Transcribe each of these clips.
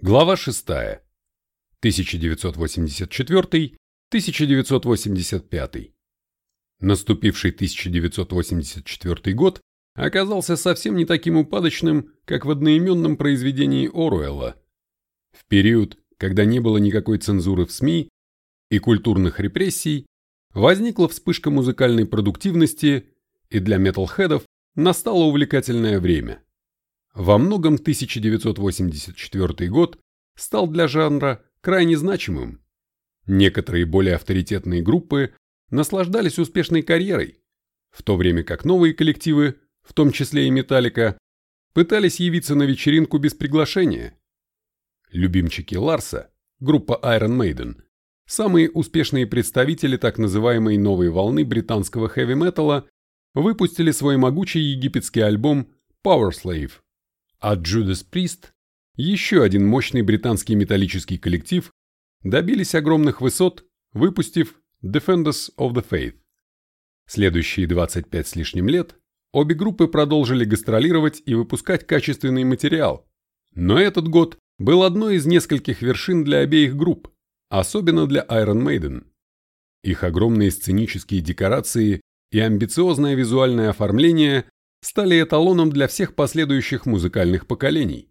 Глава 6. 1984-1985. Наступивший 1984 год оказался совсем не таким упадочным, как в одноименном произведении Оруэлла. В период, когда не было никакой цензуры в СМИ и культурных репрессий, возникла вспышка музыкальной продуктивности, и для металлхедов настало увлекательное время. Во многом 1984 год стал для жанра крайне значимым. Некоторые более авторитетные группы наслаждались успешной карьерой, в то время как новые коллективы, в том числе и Металлика, пытались явиться на вечеринку без приглашения. Любимчики Ларса, группа Iron Maiden, самые успешные представители так называемой новой волны британского хэви-металла, выпустили свой могучий египетский альбом Power Slave – а Judas Priest, еще один мощный британский металлический коллектив, добились огромных высот, выпустив Defenders of the Faith. Следующие 25 с лишним лет обе группы продолжили гастролировать и выпускать качественный материал, но этот год был одной из нескольких вершин для обеих групп, особенно для Iron Maiden. Их огромные сценические декорации и амбициозное визуальное оформление стали эталоном для всех последующих музыкальных поколений.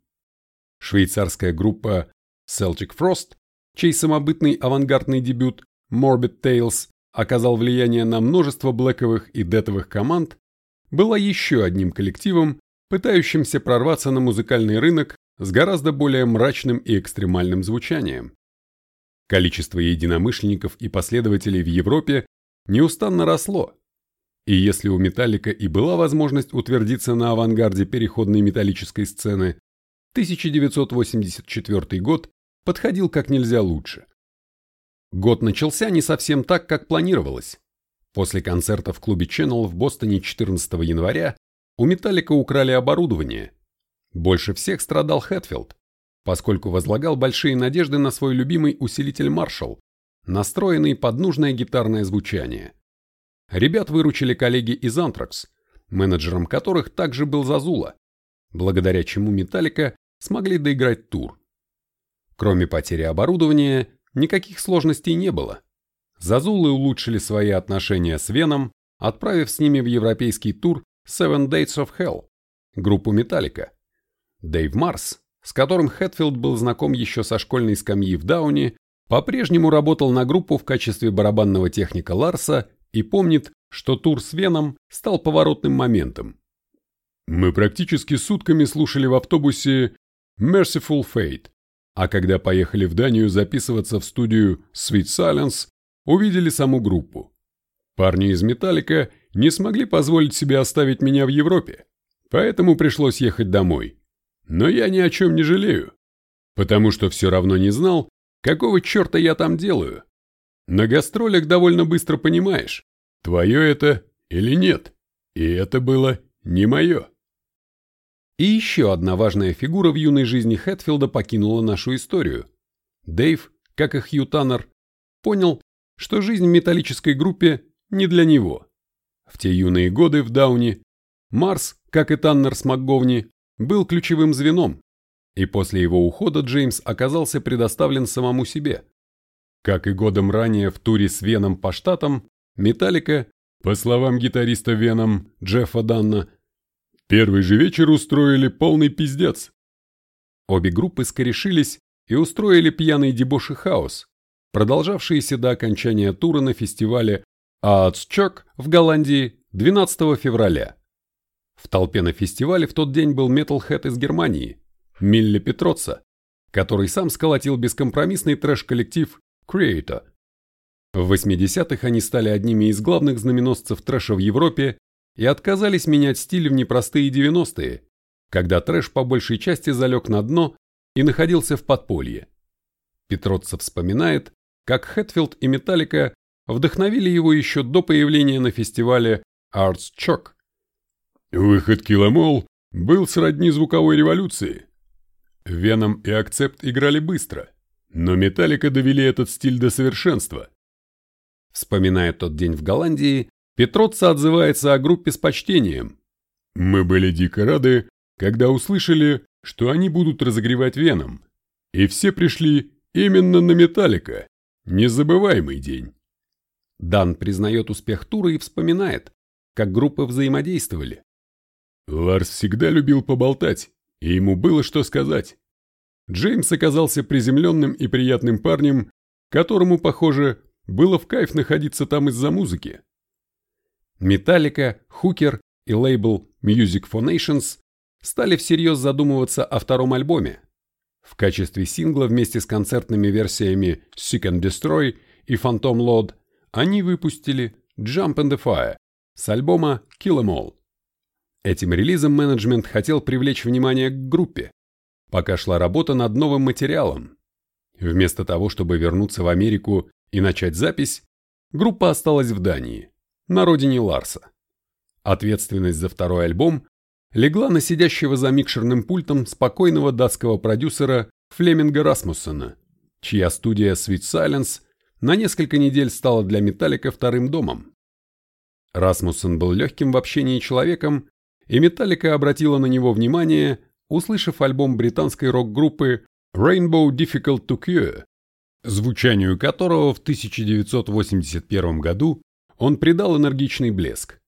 Швейцарская группа Celtic Frost, чей самобытный авангардный дебют Morbid Tales оказал влияние на множество блэковых и детовых команд, была еще одним коллективом, пытающимся прорваться на музыкальный рынок с гораздо более мрачным и экстремальным звучанием. Количество единомышленников и последователей в Европе неустанно росло, и если у Металлика и была возможность утвердиться на авангарде переходной металлической сцены, 1984 год подходил как нельзя лучше. Год начался не совсем так, как планировалось. После концерта в клубе Channel в Бостоне 14 января у Металлика украли оборудование. Больше всех страдал Хэтфилд, поскольку возлагал большие надежды на свой любимый усилитель Marshall, настроенный под нужное гитарное звучание. Ребят выручили коллеги из Anthrax, менеджером которых также был Зазула, благодаря чему Металлика смогли доиграть тур. Кроме потери оборудования, никаких сложностей не было. Зазулы улучшили свои отношения с Веном, отправив с ними в европейский тур Seven Dates of Hell, группу Металлика. Дэйв Марс, с которым Хэтфилд был знаком еще со школьной скамьи в Дауне, по-прежнему работал на группу в качестве барабанного техника Ларса и помнит, что тур с Веном стал поворотным моментом. Мы практически сутками слушали в автобусе Merciful Fate, а когда поехали в Данию записываться в студию Sweet Silence, увидели саму группу. Парни из Металлика не смогли позволить себе оставить меня в Европе, поэтому пришлось ехать домой. Но я ни о чем не жалею, потому что все равно не знал, какого черта я там делаю. На гастролях довольно быстро понимаешь, твое это или нет, и это было не мое. И еще одна важная фигура в юной жизни Хэтфилда покинула нашу историю. Дэйв, как и Хью Таннер, понял, что жизнь в металлической группе не для него. В те юные годы в Дауне Марс, как и Таннер с МакГовни, был ключевым звеном, и после его ухода Джеймс оказался предоставлен самому себе. Как и годом ранее в туре с Веном по штатам, Металлика, по словам гитариста Веном Джеффа Данна, первый же вечер устроили полный пиздец. Обе группы скорешились и устроили пьяный дебош и хаос, продолжавшиеся до окончания тура на фестивале Аацчок в Голландии 12 февраля. В толпе на фестивале в тот день был металлхед из Германии, Милле Петроца, который сам сколотил бескомпромиссный трэш-коллектив Creator. В 80-х они стали одними из главных знаменосцев трэша в Европе и отказались менять стиль в непростые 90-е, когда трэш по большей части залег на дно и находился в подполье. Петроцев вспоминает, как Хэтфилд и Металлика вдохновили его еще до появления на фестивале Arts Chock. Выход Киломол был сродни звуковой революции. Веном и Акцепт играли быстро – но Металлика довели этот стиль до совершенства. Вспоминая тот день в Голландии, Петроца отзывается о группе с почтением. «Мы были дико рады, когда услышали, что они будут разогревать веном, И все пришли именно на Металлика. Незабываемый день. Дан признает успех тура и вспоминает, как группы взаимодействовали. Ларс всегда любил поболтать, и ему было что сказать. Джеймс оказался приземленным и приятным парнем, которому, похоже, было в кайф находиться там из-за музыки. Металлика, Хукер и лейбл Music for Nations стали всерьез задумываться о втором альбоме. В качестве сингла вместе с концертными версиями Seek and Destroy и Phantom Lord они выпустили Jump in the Fire с альбома Kill 'Em All. Этим релизом менеджмент хотел привлечь внимание к группе, пока шла работа над новым материалом. Вместо того, чтобы вернуться в Америку и начать запись, группа осталась в Дании, на родине Ларса. Ответственность за второй альбом легла на сидящего за микшерным пультом спокойного датского продюсера Флеминга Расмуссена, чья студия Sweet Silence на несколько недель стала для Металлика вторым домом. Расмуссен был легким в общении человеком, и Металлика обратила на него внимание, услышав альбом британской рок-группы Rainbow Difficult to Cure, звучанию которого в 1981 году он придал энергичный блеск.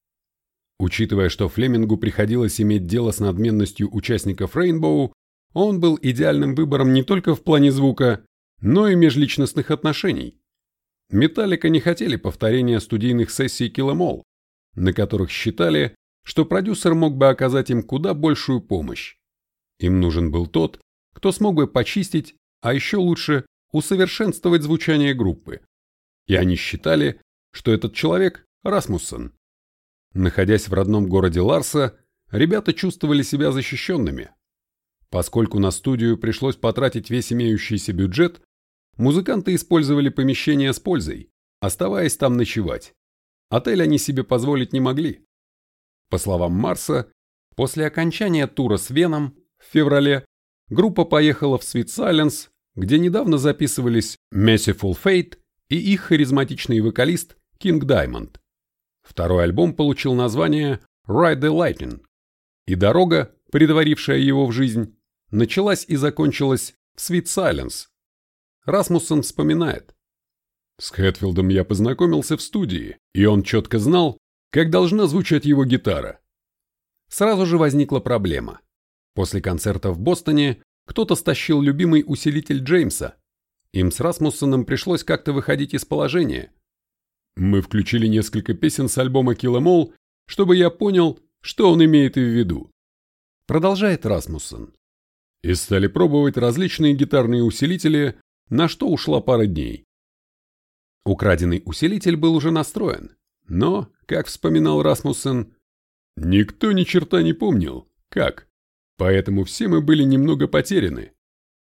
Учитывая, что Флемингу приходилось иметь дело с надменностью участников Rainbow, он был идеальным выбором не только в плане звука, но и межличностных отношений. Металлика не хотели повторения студийных сессий Киломол, на которых считали, что продюсер мог бы оказать им куда большую помощь. Им нужен был тот, кто смог бы почистить, а еще лучше усовершенствовать звучание группы. И они считали, что этот человек – Расмуссен. Находясь в родном городе Ларса, ребята чувствовали себя защищенными. Поскольку на студию пришлось потратить весь имеющийся бюджет, музыканты использовали помещение с пользой, оставаясь там ночевать. Отель они себе позволить не могли. По словам Марса, после окончания тура с Веном в феврале группа поехала в Silence, где недавно записывались Merciful Fate и их харизматичный вокалист King Diamond. Второй альбом получил название Ride the Lightning, и дорога, предварившая его в жизнь, началась и закончилась в Sweet Silence. Расмуссен вспоминает. С Хэтфилдом я познакомился в студии, и он четко знал, как должна звучать его гитара. Сразу же возникла проблема. После концерта в Бостоне кто-то стащил любимый усилитель Джеймса. Им с Расмуссеном пришлось как-то выходить из положения. Мы включили несколько песен с альбома All, чтобы я понял, что он имеет в виду. Продолжает Расмуссен. И стали пробовать различные гитарные усилители, на что ушла пара дней. Украденный усилитель был уже настроен, но, как вспоминал Расмуссен, никто ни черта не помнил, как. Поэтому все мы были немного потеряны.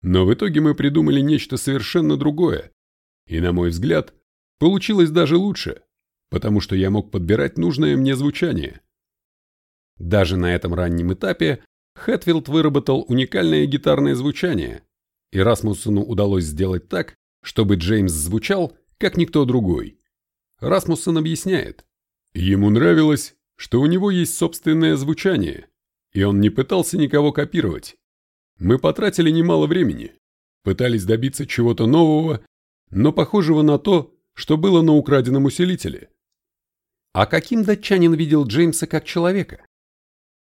Но в итоге мы придумали нечто совершенно другое. И, на мой взгляд, получилось даже лучше, потому что я мог подбирать нужное мне звучание. Даже на этом раннем этапе Хэтфилд выработал уникальное гитарное звучание, и Расмуссену удалось сделать так, чтобы Джеймс звучал, как никто другой. Расмуссен объясняет. Ему нравилось, что у него есть собственное звучание, и он не пытался никого копировать. Мы потратили немало времени, пытались добиться чего-то нового, но похожего на то, что было на украденном усилителе. А каким датчанин видел Джеймса как человека?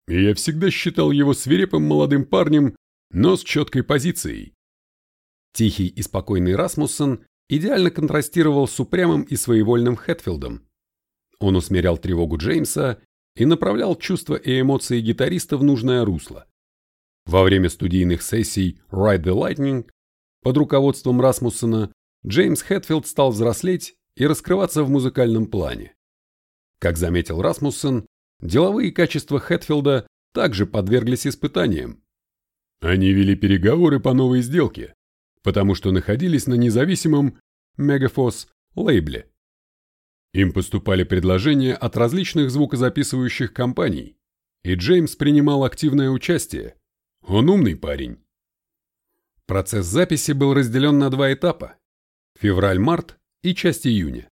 Я всегда считал его свирепым молодым парнем, но с четкой позицией. Тихий и спокойный Расмуссен идеально контрастировал с упрямым и своевольным Хэтфилдом. Он усмирял тревогу Джеймса и направлял чувства и эмоции гитариста в нужное русло. Во время студийных сессий Ride the Lightning под руководством Расмуссена Джеймс Хэтфилд стал взрослеть и раскрываться в музыкальном плане. Как заметил Расмуссен, деловые качества Хэтфилда также подверглись испытаниям. Они вели переговоры по новой сделке, потому что находились на независимом Мегафос лейбле. Им поступали предложения от различных звукозаписывающих компаний, и Джеймс принимал активное участие. Он умный парень. Процесс записи был разделен на два этапа – февраль-март и часть июня.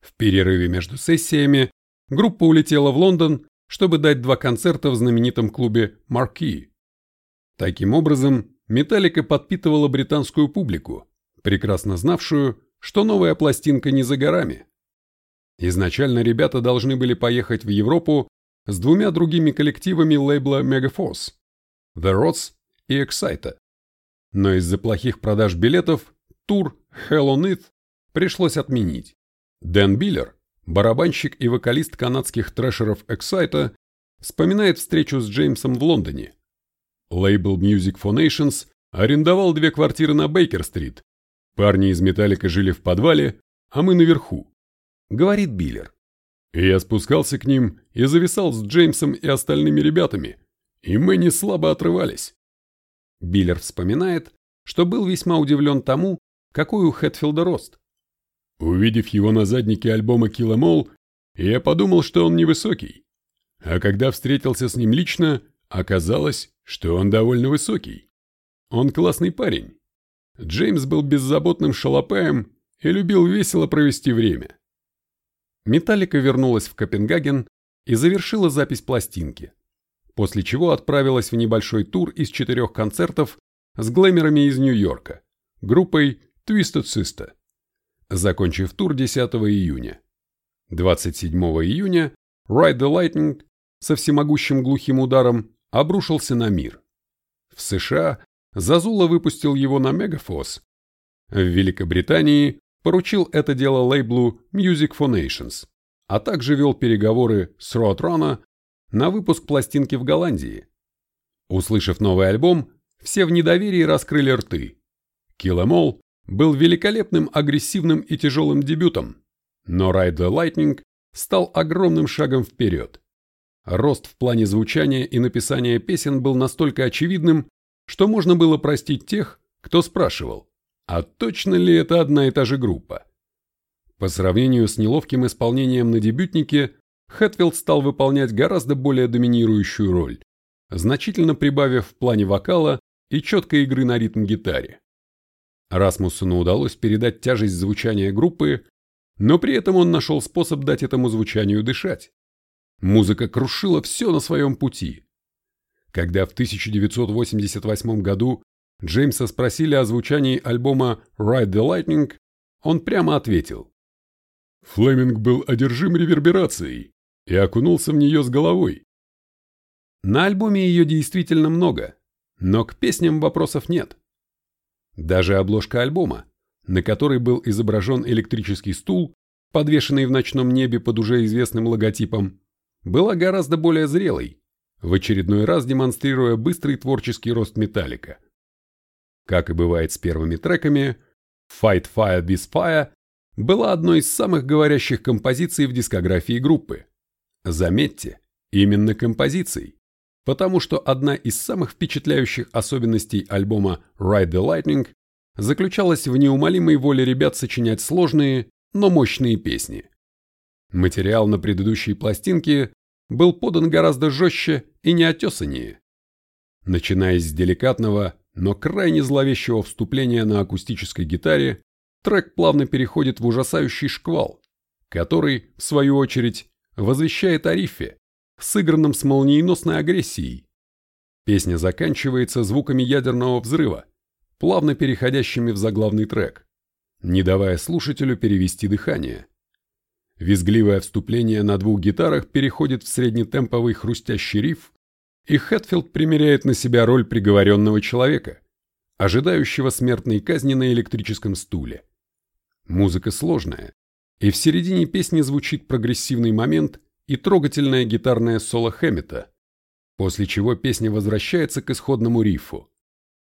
В перерыве между сессиями группа улетела в Лондон, чтобы дать два концерта в знаменитом клубе «Марки». Таким образом, Металлика подпитывала британскую публику, прекрасно знавшую, что новая пластинка не за горами. Изначально ребята должны были поехать в Европу с двумя другими коллективами лейбла Megaforce – The Rods и Excita. Но из-за плохих продаж билетов тур Hell on It пришлось отменить. Дэн Биллер, барабанщик и вокалист канадских трэшеров Excita, вспоминает встречу с Джеймсом в Лондоне. Лейбл Music for Nations арендовал две квартиры на Бейкер-стрит. Парни из Металлика жили в подвале, а мы наверху, говорит Биллер. Я спускался к ним и зависал с Джеймсом и остальными ребятами, и мы не слабо отрывались. Биллер вспоминает, что был весьма удивлен тому, какой у Хэтфилда рост. Увидев его на заднике альбома All, я подумал, что он невысокий. А когда встретился с ним лично, оказалось, что он довольно высокий. Он классный парень. Джеймс был беззаботным шалопаем и любил весело провести время. Металлика вернулась в Копенгаген и завершила запись пластинки, после чего отправилась в небольшой тур из четырех концертов с глэмерами из Нью-Йорка, группой Twisted Sister, закончив тур 10 июня. 27 июня Ride the Lightning со всемогущим глухим ударом обрушился на мир. В США Зазула выпустил его на Мегафос. В Великобритании поручил это дело лейблу Music for Nations, а также вел переговоры с Roadrunner на выпуск пластинки в Голландии. Услышав новый альбом, все в недоверии раскрыли рты. Kill Em All был великолепным, агрессивным и тяжелым дебютом, но Ride the Lightning стал огромным шагом вперед. Рост в плане звучания и написания песен был настолько очевидным, что можно было простить тех, кто спрашивал, а точно ли это одна и та же группа? По сравнению с неловким исполнением на дебютнике, Хэтфилд стал выполнять гораздо более доминирующую роль, значительно прибавив в плане вокала и четкой игры на ритм-гитаре. Расмуссону удалось передать тяжесть звучания группы, но при этом он нашел способ дать этому звучанию дышать. Музыка крушила все на своем пути. Когда в 1988 году Джеймса спросили о звучании альбома Ride the Lightning, он прямо ответил. Флеминг был одержим реверберацией и окунулся в нее с головой. На альбоме ее действительно много, но к песням вопросов нет. Даже обложка альбома, на которой был изображен электрический стул, подвешенный в ночном небе под уже известным логотипом, была гораздо более зрелой, в очередной раз демонстрируя быстрый творческий рост Металлика – как и бывает с первыми треками, Fight Fire With Fire была одной из самых говорящих композиций в дискографии группы. Заметьте, именно композиций, потому что одна из самых впечатляющих особенностей альбома Ride the Lightning заключалась в неумолимой воле ребят сочинять сложные, но мощные песни. Материал на предыдущей пластинке был подан гораздо жестче и неотесаннее. Начиная с деликатного, но крайне зловещего вступления на акустической гитаре, трек плавно переходит в ужасающий шквал, который, в свою очередь, возвещает о рифе, сыгранном с молниеносной агрессией. Песня заканчивается звуками ядерного взрыва, плавно переходящими в заглавный трек, не давая слушателю перевести дыхание. Визгливое вступление на двух гитарах переходит в среднетемповый хрустящий риф, и Хэтфилд примеряет на себя роль приговоренного человека, ожидающего смертной казни на электрическом стуле. Музыка сложная, и в середине песни звучит прогрессивный момент и трогательное гитарное соло Хэммета, после чего песня возвращается к исходному рифу.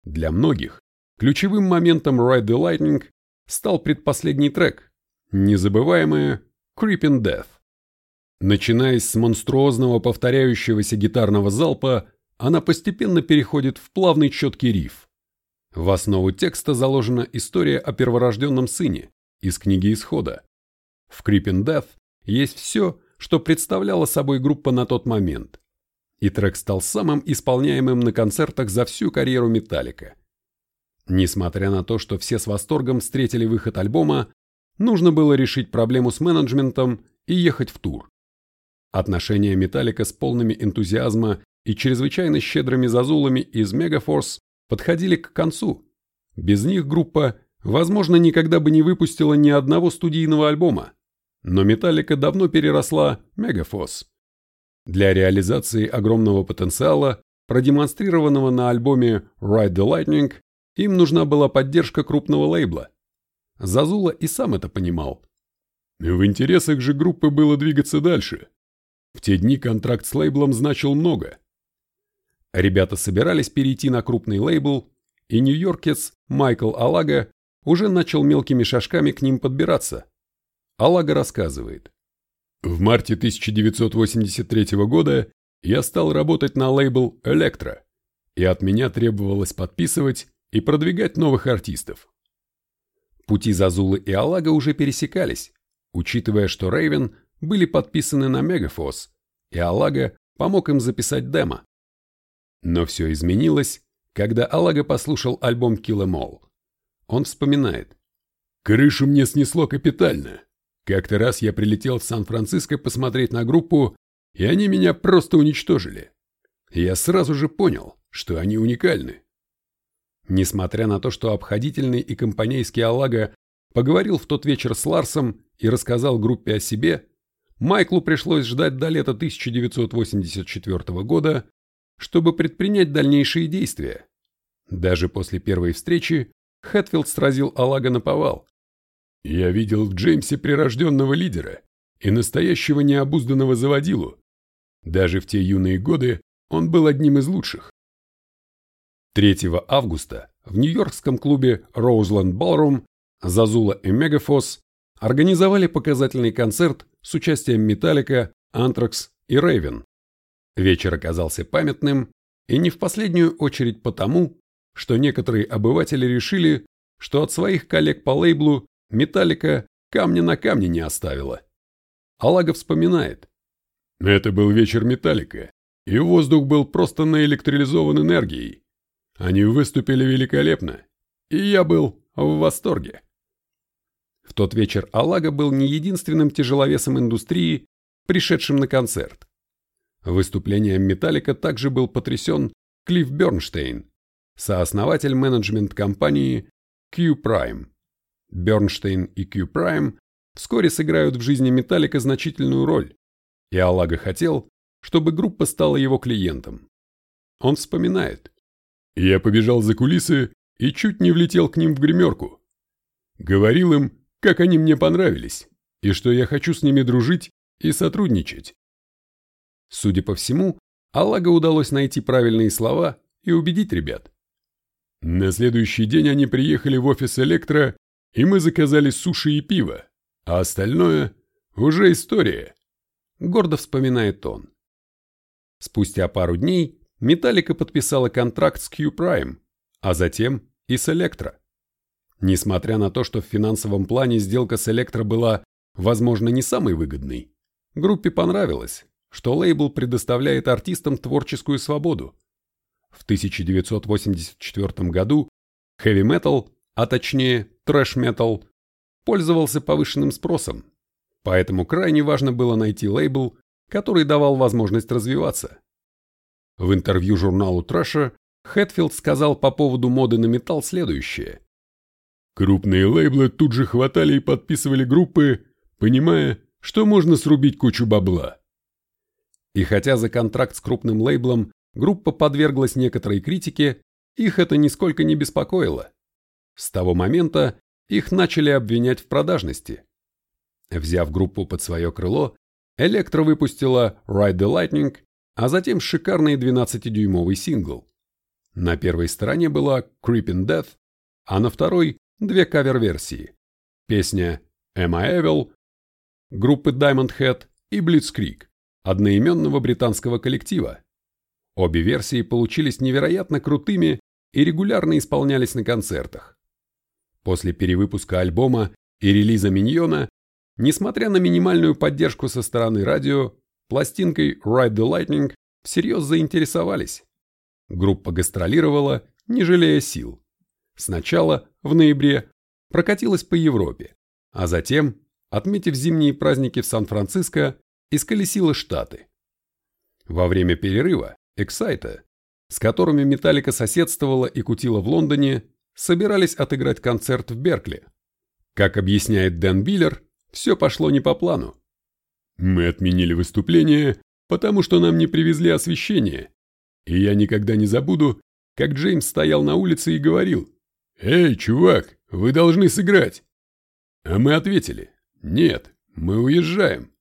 Для многих ключевым моментом Ride the Lightning стал предпоследний трек, незабываемая Creeping Death. Начиная с монструозного повторяющегося гитарного залпа, она постепенно переходит в плавный четкий риф. В основу текста заложена история о перворожденном сыне из книги Исхода. В Creeping Death есть все, что представляла собой группа на тот момент. И трек стал самым исполняемым на концертах за всю карьеру Металлика. Несмотря на то, что все с восторгом встретили выход альбома, нужно было решить проблему с менеджментом и ехать в тур. Отношения Металлика с полными энтузиазма и чрезвычайно щедрыми зазулами из Мегафорс подходили к концу. Без них группа, возможно, никогда бы не выпустила ни одного студийного альбома. Но Металлика давно переросла Мегафос. Для реализации огромного потенциала, продемонстрированного на альбоме Ride the Lightning, им нужна была поддержка крупного лейбла. Зазула и сам это понимал. В интересах же группы было двигаться дальше. В те дни контракт с лейблом значил много. Ребята собирались перейти на крупный лейбл, и нью-йоркец Майкл Алага уже начал мелкими шажками к ним подбираться. Алага рассказывает. В марте 1983 года я стал работать на лейбл «Электро», и от меня требовалось подписывать и продвигать новых артистов. Пути Зазулы и Алага уже пересекались, учитывая, что Рейвен были подписаны на Мегафос, и Алага помог им записать демо. Но все изменилось, когда Алага послушал альбом Kill Em All. Он вспоминает. «Крышу мне снесло капитально. Как-то раз я прилетел в Сан-Франциско посмотреть на группу, и они меня просто уничтожили. Я сразу же понял, что они уникальны. Несмотря на то, что обходительный и компанейский Алага поговорил в тот вечер с Ларсом и рассказал группе о себе, Майклу пришлось ждать до лета 1984 года, чтобы предпринять дальнейшие действия. Даже после первой встречи Хэтфилд сразил Алага на повал. «Я видел в Джеймсе прирожденного лидера и настоящего необузданного заводилу. Даже в те юные годы он был одним из лучших. 3 августа в нью-йоркском клубе Roseland Ballroom Зазула и Мегафос организовали показательный концерт с участием Металлика, Антракс и Рейвен. Вечер оказался памятным, и не в последнюю очередь потому, что некоторые обыватели решили, что от своих коллег по лейблу Металлика камня на камне не оставила. Алага вспоминает. Это был вечер Металлика, и воздух был просто наэлектролизован энергией. Они выступили великолепно, и я был в восторге. В тот вечер Алага был не единственным тяжеловесом индустрии, пришедшим на концерт. Выступлением Металлика также был потрясен Клифф Бернштейн, сооснователь менеджмент-компании Q-Prime. Бернштейн и Q-Prime вскоре сыграют в жизни Металлика значительную роль, и Алага хотел, чтобы группа стала его клиентом. Он вспоминает. Я побежал за кулисы и чуть не влетел к ним в гримерку. Говорил им, как они мне понравились, и что я хочу с ними дружить и сотрудничать. Судя по всему, Аллага удалось найти правильные слова и убедить ребят. На следующий день они приехали в офис Электро, и мы заказали суши и пиво, а остальное уже история. Гордо вспоминает он. Спустя пару дней Металлика подписала контракт с Q-Prime, а затем и с Электро. Несмотря на то, что в финансовом плане сделка с Электро была, возможно, не самой выгодной, группе понравилось, что лейбл предоставляет артистам творческую свободу. В 1984 году metal, а точнее трэш metal, пользовался повышенным спросом, поэтому крайне важно было найти лейбл, который давал возможность развиваться. В интервью журналу Трэша Хэтфилд сказал по поводу моды на металл следующее. Крупные лейблы тут же хватали и подписывали группы, понимая, что можно срубить кучу бабла. И хотя за контракт с крупным лейблом группа подверглась некоторой критике, их это нисколько не беспокоило. С того момента их начали обвинять в продажности. Взяв группу под свое крыло, Электро выпустила Ride the Lightning а затем шикарный 12-дюймовый сингл. На первой стороне была Creeping Death, а на второй – две кавер-версии. Песня Am I Evil группы Diamond Head и Blitzkrieg, одноименного британского коллектива. Обе версии получились невероятно крутыми и регулярно исполнялись на концертах. После перевыпуска альбома и релиза Миньона, несмотря на минимальную поддержку со стороны радио, Пластинкой Ride the Lightning всерьез заинтересовались. Группа гастролировала, не жалея сил. Сначала, в ноябре, прокатилась по Европе, а затем, отметив зимние праздники в Сан-Франциско, исколесила Штаты. Во время перерыва Эксайта, с которыми Металлика соседствовала и кутила в Лондоне, собирались отыграть концерт в Беркли. Как объясняет Дэн Биллер, все пошло не по плану. Мы отменили выступление, потому что нам не привезли освещение. И я никогда не забуду, как Джеймс стоял на улице и говорил, «Эй, чувак, вы должны сыграть!» А мы ответили, «Нет, мы уезжаем».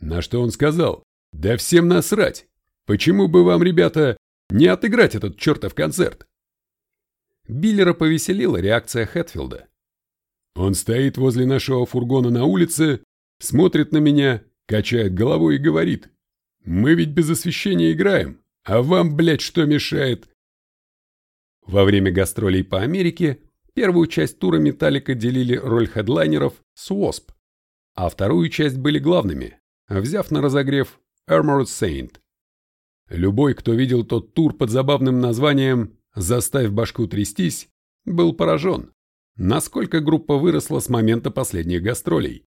На что он сказал, «Да всем насрать! Почему бы вам, ребята, не отыграть этот чертов концерт?» Биллера повеселила реакция Хэтфилда. Он стоит возле нашего фургона на улице, смотрит на меня, качает головой и говорит, «Мы ведь без освещения играем, а вам, блядь, что мешает?» Во время гастролей по Америке первую часть тура Металлика делили роль хедлайнеров с Wasp, а вторую часть были главными, взяв на разогрев Armored Saint. Любой, кто видел тот тур под забавным названием «Заставь башку трястись», был поражен, насколько группа выросла с момента последних гастролей.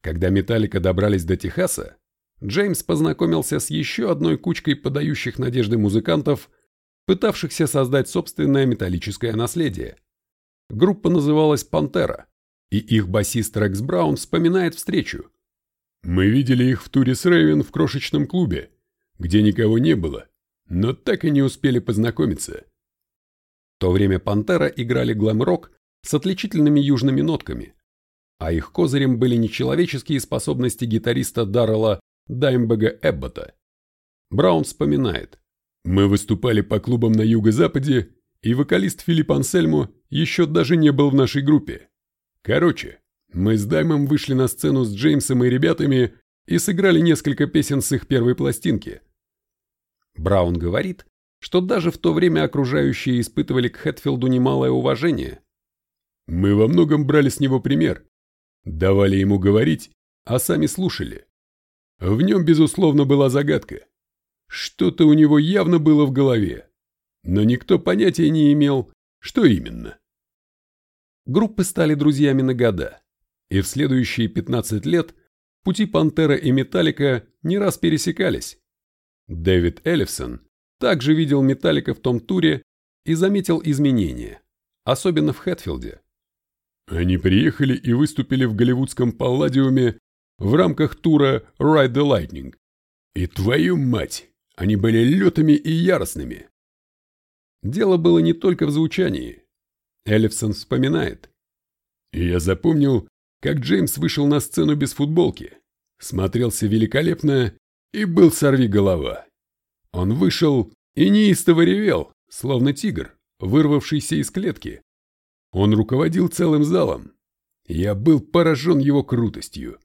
Когда Металлика добрались до Техаса, Джеймс познакомился с еще одной кучкой подающих надежды музыкантов, пытавшихся создать собственное металлическое наследие. Группа называлась «Пантера», и их басист Рекс Браун вспоминает встречу. «Мы видели их в туре с Рэйвен в крошечном клубе, где никого не было, но так и не успели познакомиться». В то время «Пантера» играли глэм-рок с отличительными южными нотками, а их козырем были нечеловеческие способности гитариста Даррелла Даймбега Эббота. Браун вспоминает. «Мы выступали по клубам на юго-западе, и вокалист Филипп Ансельмо еще даже не был в нашей группе. Короче, мы с Даймом вышли на сцену с Джеймсом и ребятами и сыграли несколько песен с их первой пластинки. Браун говорит, что даже в то время окружающие испытывали к Хэтфилду немалое уважение. Мы во многом брали с него пример. Давали ему говорить, а сами слушали. В нем, безусловно, была загадка. Что-то у него явно было в голове, но никто понятия не имел, что именно. Группы стали друзьями на года, и в следующие 15 лет пути Пантера и Металлика не раз пересекались. Дэвид Эллифсон также видел Металлика в том туре и заметил изменения, особенно в Хэтфилде. Они приехали и выступили в голливудском Палладиуме в рамках тура Ride the Lightning. И твою мать, они были лютыми и яростными. Дело было не только в звучании. Эллифсон вспоминает. Я запомнил, как Джеймс вышел на сцену без футболки, смотрелся великолепно и был сорви голова. Он вышел и неистово ревел, словно тигр, вырвавшийся из клетки. Он руководил целым залом. Я был поражен его крутостью.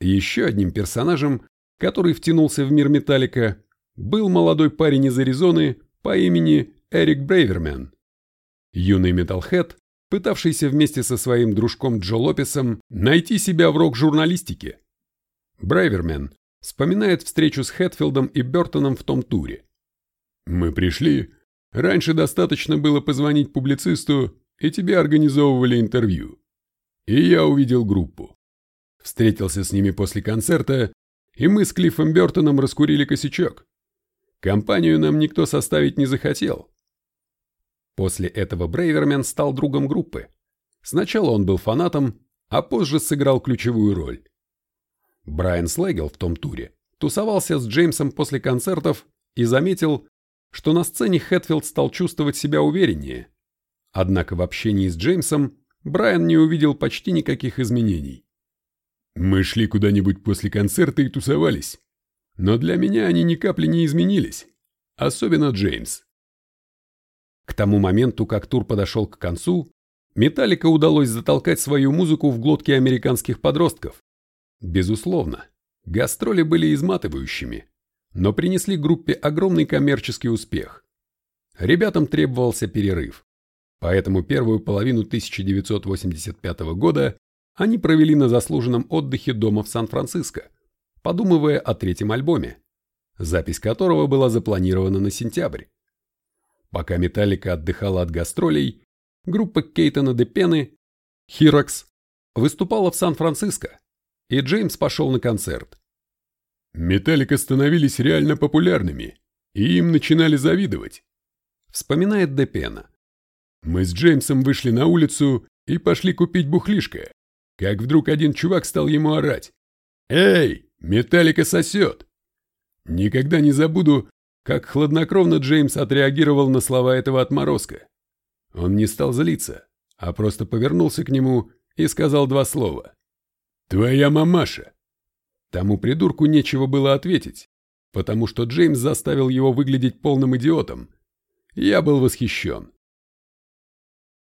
Еще одним персонажем, который втянулся в мир Металлика, был молодой парень из Аризоны по имени Эрик Брейвермен. Юный металлхед, пытавшийся вместе со своим дружком Джо Лопесом найти себя в рок-журналистике. Брейвермен вспоминает встречу с Хэтфилдом и Бертоном в том туре. «Мы пришли, Раньше достаточно было позвонить публицисту, и тебе организовывали интервью. И я увидел группу. Встретился с ними после концерта, и мы с Клиффом Бертоном раскурили косячок. Компанию нам никто составить не захотел. После этого Брейвермен стал другом группы. Сначала он был фанатом, а позже сыграл ключевую роль. Брайан Слегел в том туре тусовался с Джеймсом после концертов и заметил, что на сцене Хэтфилд стал чувствовать себя увереннее. Однако в общении с Джеймсом Брайан не увидел почти никаких изменений. Мы шли куда-нибудь после концерта и тусовались. Но для меня они ни капли не изменились. Особенно Джеймс. К тому моменту, как тур подошел к концу, Металлика удалось затолкать свою музыку в глотки американских подростков. Безусловно, гастроли были изматывающими но принесли группе огромный коммерческий успех. Ребятам требовался перерыв, поэтому первую половину 1985 года они провели на заслуженном отдыхе дома в Сан-Франциско, подумывая о третьем альбоме, запись которого была запланирована на сентябрь. Пока Металлика отдыхала от гастролей, группа Кейтона де Пены, Хирокс, выступала в Сан-Франциско, и Джеймс пошел на концерт. Металлика становились реально популярными, и им начинали завидовать. Вспоминает Депена. Мы с Джеймсом вышли на улицу и пошли купить бухлишко, как вдруг один чувак стал ему орать. «Эй, Металлика сосет!» Никогда не забуду, как хладнокровно Джеймс отреагировал на слова этого отморозка. Он не стал злиться, а просто повернулся к нему и сказал два слова. «Твоя мамаша!» Тому придурку нечего было ответить, потому что Джеймс заставил его выглядеть полным идиотом. Я был восхищен.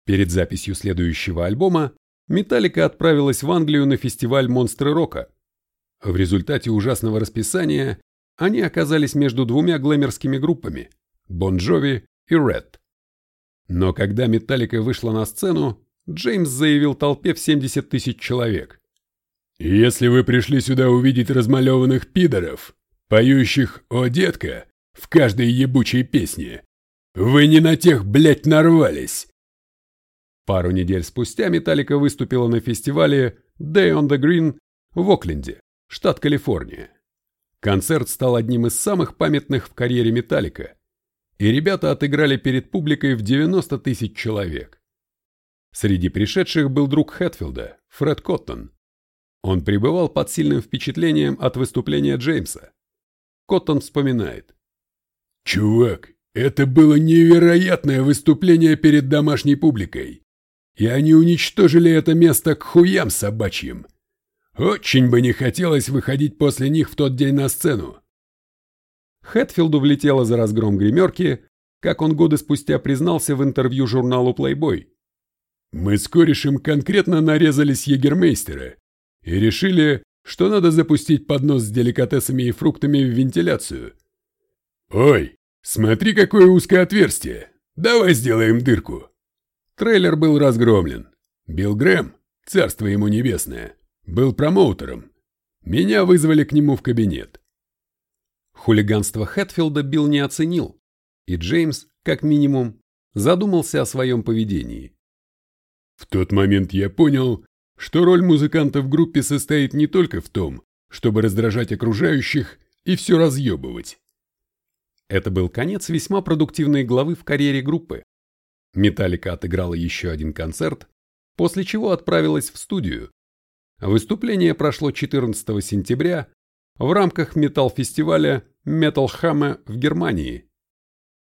Перед записью следующего альбома Металлика отправилась в Англию на фестиваль «Монстры рока». В результате ужасного расписания они оказались между двумя глэмерскими группами – Бон Джови и Ред. Но когда Металлика вышла на сцену, Джеймс заявил толпе в 70 тысяч человек. «Если вы пришли сюда увидеть размалеванных пидоров, поющих «О, детка» в каждой ебучей песне, вы не на тех, блядь, нарвались!» Пару недель спустя Металлика выступила на фестивале Day on the Green в Окленде, штат Калифорния. Концерт стал одним из самых памятных в карьере Металлика, и ребята отыграли перед публикой в 90 тысяч человек. Среди пришедших был друг Хэтфилда, Фред Коттон. Он пребывал под сильным впечатлением от выступления Джеймса. Коттон вспоминает. «Чувак, это было невероятное выступление перед домашней публикой, и они уничтожили это место к хуям собачьим. Очень бы не хотелось выходить после них в тот день на сцену. Хэтфилду влетело за разгром гримерки, как он годы спустя признался в интервью журналу Playboy. Мы с корешем конкретно нарезались егермейстера и решили, что надо запустить поднос с деликатесами и фруктами в вентиляцию. «Ой, смотри, какое узкое отверстие! Давай сделаем дырку!» Трейлер был разгромлен. Билл Грэм, царство ему небесное, был промоутером. Меня вызвали к нему в кабинет. Хулиганство Хэтфилда Билл не оценил, и Джеймс, как минимум, задумался о своем поведении. В тот момент я понял, что роль музыканта в группе состоит не только в том, чтобы раздражать окружающих и все разъебывать. Это был конец весьма продуктивной главы в карьере группы. Металлика отыграла еще один концерт, после чего отправилась в студию, Выступление прошло 14 сентября в рамках метал-фестиваля Hammer в Германии.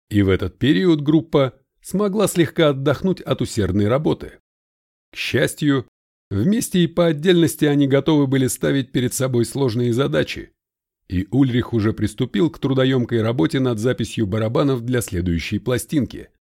И в этот период группа смогла слегка отдохнуть от усердной работы. К счастью, вместе и по отдельности они готовы были ставить перед собой сложные задачи, и Ульрих уже приступил к трудоемкой работе над записью барабанов для следующей пластинки –